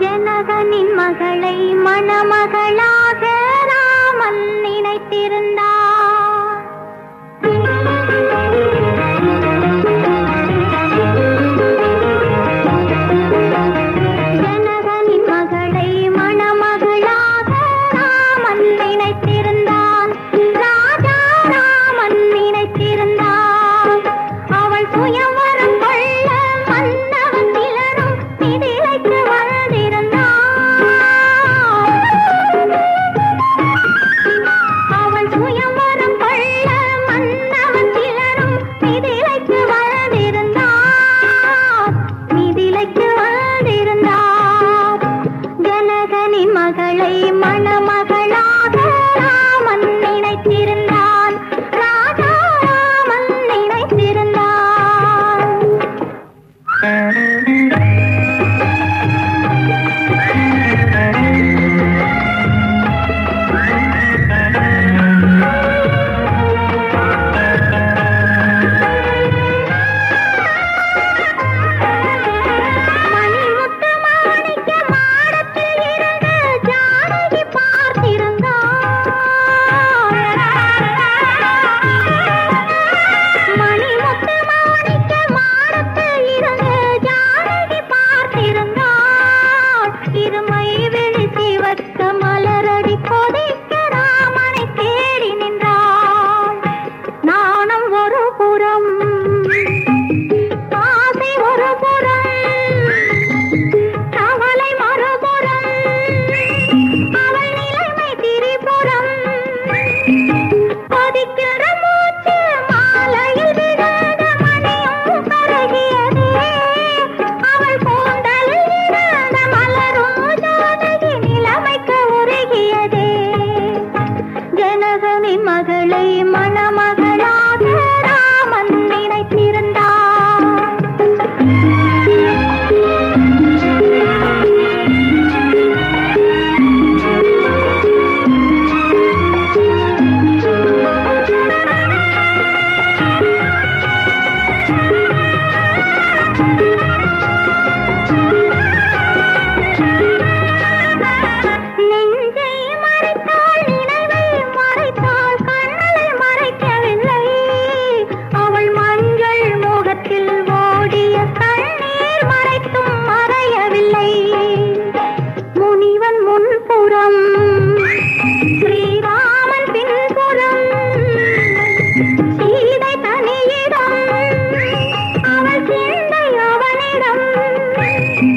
ஜனகனின் மகளை மணம ஒரு புறம் ஆசை ஒரு புறம் கவலை மறுபுறம். அவள் நிலைமை திரிபுறம்.